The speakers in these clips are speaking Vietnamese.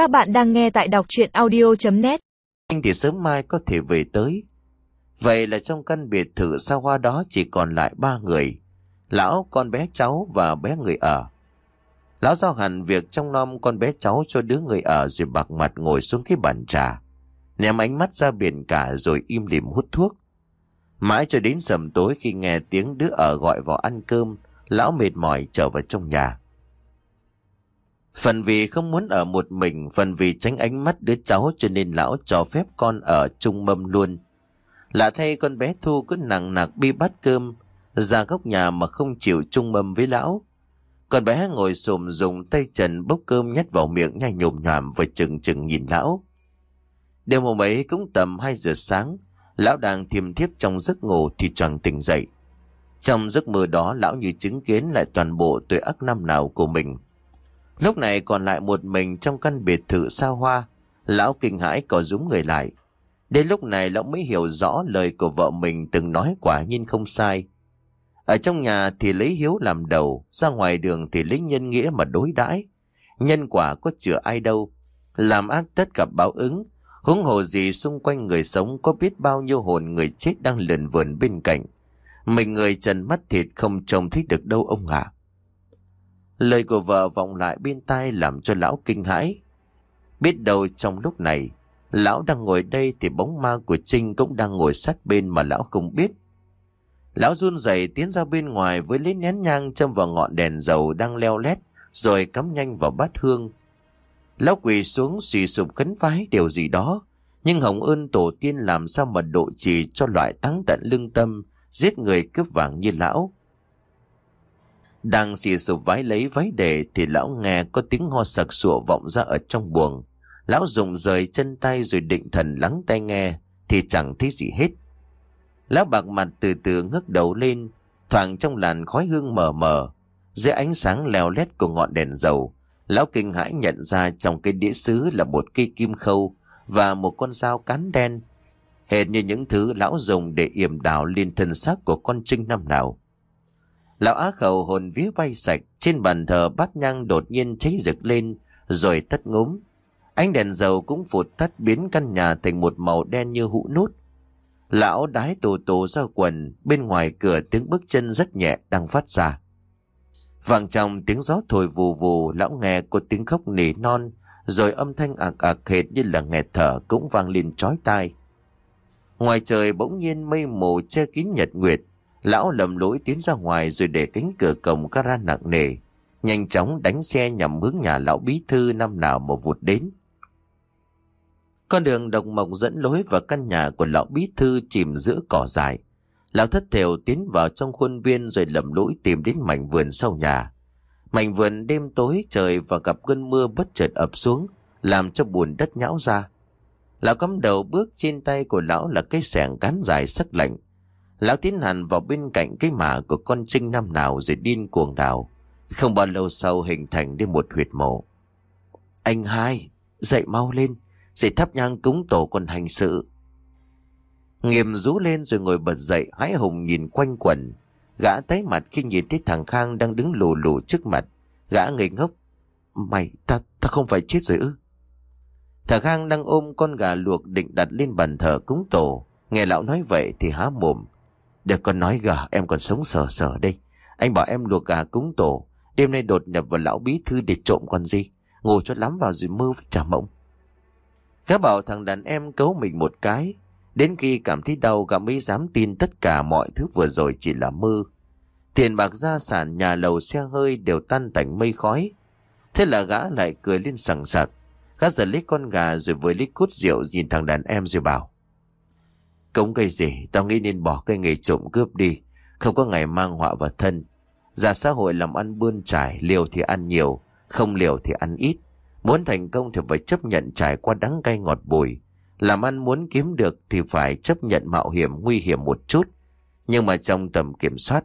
Các bạn đang nghe tại đọc chuyện audio.net Anh thì sớm mai có thể về tới. Vậy là trong căn biệt thự xa hoa đó chỉ còn lại ba người. Lão, con bé cháu và bé người ở. Lão giao hẳn việc trong nom con bé cháu cho đứa người ở rồi bạc mặt ngồi xuống cái bàn trà. Ném ánh mắt ra biển cả rồi im lìm hút thuốc. Mãi cho đến sầm tối khi nghe tiếng đứa ở gọi vào ăn cơm, lão mệt mỏi trở vào trong nhà. Phần vì không muốn ở một mình, phần vì tránh ánh mắt đứa cháu cho nên lão cho phép con ở chung mâm luôn. Lạ thay con bé Thu cứ nặng nặc bi bát cơm, ra góc nhà mà không chịu chung mâm với lão. Con bé ngồi xùm dùng tay trần bốc cơm nhét vào miệng nhai nhồm nhòm và chừng chừng nhìn lão. Đêm hôm ấy cũng tầm 2 giờ sáng, lão đang thiềm thiếp trong giấc ngủ thì choàng tỉnh dậy. Trong giấc mơ đó lão như chứng kiến lại toàn bộ tuổi ác năm nào của mình. Lúc này còn lại một mình trong căn biệt thự xa hoa, lão kinh hãi có rúm người lại. Đến lúc này lão mới hiểu rõ lời của vợ mình từng nói quả nhiên không sai. Ở trong nhà thì lấy hiếu làm đầu, ra ngoài đường thì lấy nhân nghĩa mà đối đãi. Nhân quả có chữa ai đâu. Làm ác tất gặp báo ứng, huống hồ gì xung quanh người sống có biết bao nhiêu hồn người chết đang lượn vườn bên cạnh. Mình người trần mắt thịt không trông thấy được đâu ông ạ. Lời của vợ vọng lại bên tai làm cho lão kinh hãi. Biết đâu trong lúc này, lão đang ngồi đây thì bóng ma của Trinh cũng đang ngồi sát bên mà lão không biết. Lão run rẩy tiến ra bên ngoài với lấy nén nhang châm vào ngọn đèn dầu đang leo lét rồi cắm nhanh vào bát hương. Lão quỳ xuống suy sụp khấn vái điều gì đó. Nhưng hồng ơn tổ tiên làm sao mà độ trì cho loại tăng tận lương tâm, giết người cướp vàng như lão. Đang xì sụp vái lấy váy đề thì lão nghe có tiếng ho sặc sụa vọng ra ở trong buồng. Lão dùng rời chân tay rồi định thần lắng tai nghe thì chẳng thấy gì hết. Lão bạc mặt từ từ ngước đầu lên, thoảng trong làn khói hương mờ mờ. Dưới ánh sáng leo lét của ngọn đèn dầu, lão kinh hãi nhận ra trong cái đĩa sứ là một cây kim khâu và một con dao cán đen. Hệt như những thứ lão dùng để yểm đảo lên thân xác của con trinh năm nào. Lão á khẩu hồn vía bay sạch, trên bàn thờ bát nhang đột nhiên cháy rực lên, rồi tắt ngúm. Ánh đèn dầu cũng phụt tắt biến căn nhà thành một màu đen như hũ nút. Lão đái tù tù ra quần, bên ngoài cửa tiếng bước chân rất nhẹ đang phát ra. Vàng trong tiếng gió thổi vù vù, lão nghe có tiếng khóc nỉ non, rồi âm thanh ạc ạc hệt như là nghẹt thở cũng vang lên trói tai. Ngoài trời bỗng nhiên mây mù che kín nhật nguyệt, lão lầm lỗi tiến ra ngoài rồi để cánh cửa cổng ra nặng nề, nhanh chóng đánh xe nhằm hướng nhà lão bí thư năm nào mà vụt đến. Con đường độc mộc dẫn lối vào căn nhà của lão bí thư chìm giữa cỏ dài. Lão thất thểu tiến vào trong khuôn viên rồi lầm lũi tìm đến mảnh vườn sau nhà. Mảnh vườn đêm tối trời và gặp cơn mưa bất chợt ập xuống, làm cho bùn đất nhão ra. Lão cắm đầu bước trên tay của lão là cây sẻng cán dài sắc lạnh. Lão tiến hẳn vào bên cạnh cái mả của con trinh năm nào rồi điên cuồng đào. Không bao lâu sau hình thành đến một huyệt mộ. Anh hai, dậy mau lên, dậy thắp nhang cúng tổ còn hành sự. Nghiêm rú lên rồi ngồi bật dậy, hái hùng nhìn quanh quẩn. Gã tái mặt khi nhìn thấy thằng Khang đang đứng lù lù trước mặt. Gã ngây ngốc. Mày, ta, ta không phải chết rồi ư? Thằng Khang đang ôm con gà luộc định đặt lên bàn thờ cúng tổ. Nghe lão nói vậy thì há mồm. Để con nói gà, em còn sống sờ sờ đây. Anh bảo em luộc gà cúng tổ. Đêm nay đột nhập vào lão bí thư để trộm con gì. Ngủ cho lắm vào rồi mơ với trả mộng. Gã bảo thằng đàn em cấu mình một cái. Đến khi cảm thấy đau gã mới dám tin tất cả mọi thứ vừa rồi chỉ là mơ. Tiền bạc gia sản nhà lầu xe hơi đều tan tành mây khói. Thế là gã lại cười lên sẵn sặc. Gã giật lấy con gà rồi với lấy cút rượu nhìn thằng đàn em rồi bảo. Cống cây gì, tao nghĩ nên bỏ cái nghề trộm cướp đi. Không có ngày mang họa vào thân. Ra xã hội làm ăn bươn trải, liều thì ăn nhiều, không liều thì ăn ít. Muốn thành công thì phải chấp nhận trải qua đắng cay ngọt bùi. Làm ăn muốn kiếm được thì phải chấp nhận mạo hiểm nguy hiểm một chút. Nhưng mà trong tầm kiểm soát,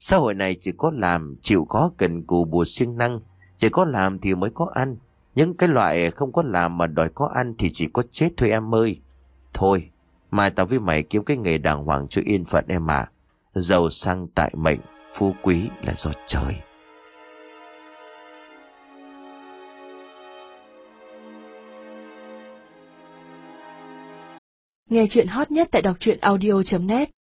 xã hội này chỉ có làm, chịu khó cần cù bùa siêng năng. Chỉ có làm thì mới có ăn. Những cái loại không có làm mà đòi có ăn thì chỉ có chết thôi em ơi. Thôi, Mai tao với mày kiếm cái nghề đàng hoàng cho yên phận em mà. Giàu sang tại mệnh, Phú quý là do trời. Nghe chuyện hot nhất tại đọc truyện audio.net